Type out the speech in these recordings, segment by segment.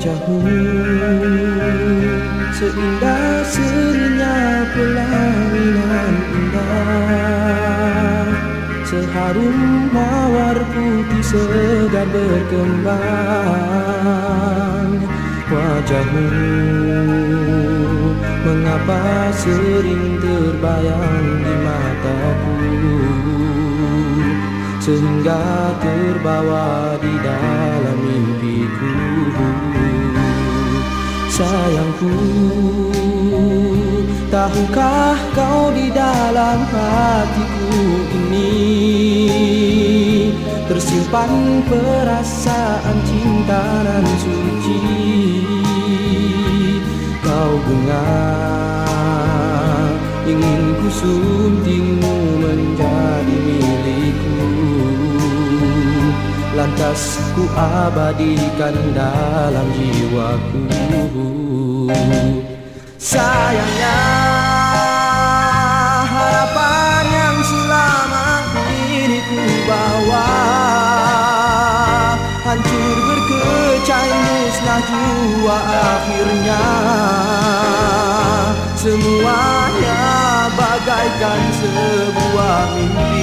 Wajahmu Seindah serinya pelaminan indah. Seharum mawar putih segar berkembang. Wajahmu Mengapa sering terbayang di mataku? Sehingga terbawa di dalam mimpiku sayangku. Tahukah kau di dalam hatiku ini Tersimpan perasaan cinta dan suci? Kau bunga Ingin ku suntingmu Lantas ku abadikan dalam jiwaku. Sayangnya harapan yang selama ini ku bawa Hancur berkecai musnah jua akhirnya. Semuanya bagaikan sebuah mimpi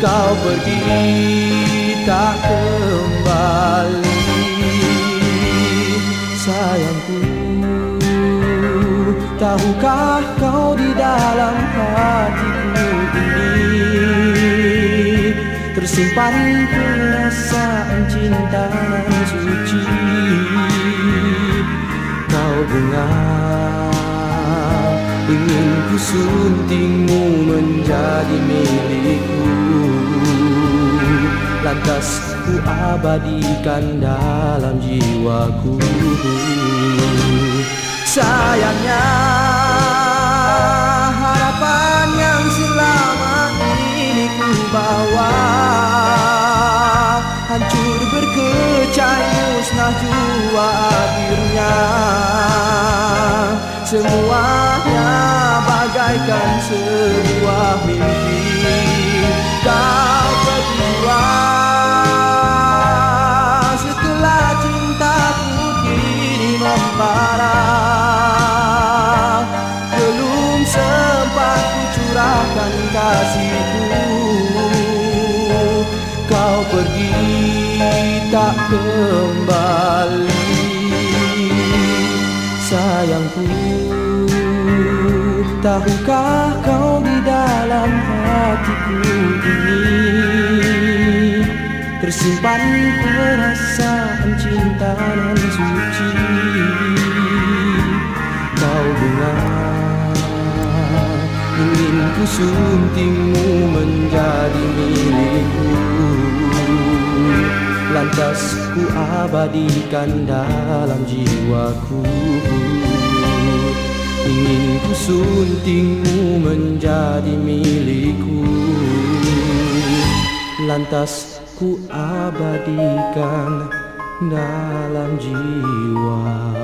Kau pergi tak kembali. Sayangku Tahukah kau di dalam hatiku ini Tersimpan perasaan cinta suci? Kau bunga Ingin ku suntingmu menjadi milikku Lantas ku abadikan dalam jiwaku. Sayangnya harapan yang selama ini ku bawa Hancur berkecai musnah jua akhirnya. Semuanya bagaikan sebuah mimpi curahkan kasihku. Kau pergi tak kembali. Sayangku Tahukah kau di dalam hatiku ini Tersimpan perasaan cinta dan suci ku suntingmu menjadi milikku. Lantas ku abadikan dalam jiwaku. Ingin ku suntingmu menjadi milikku. Lantas ku abadikan dalam jiwaku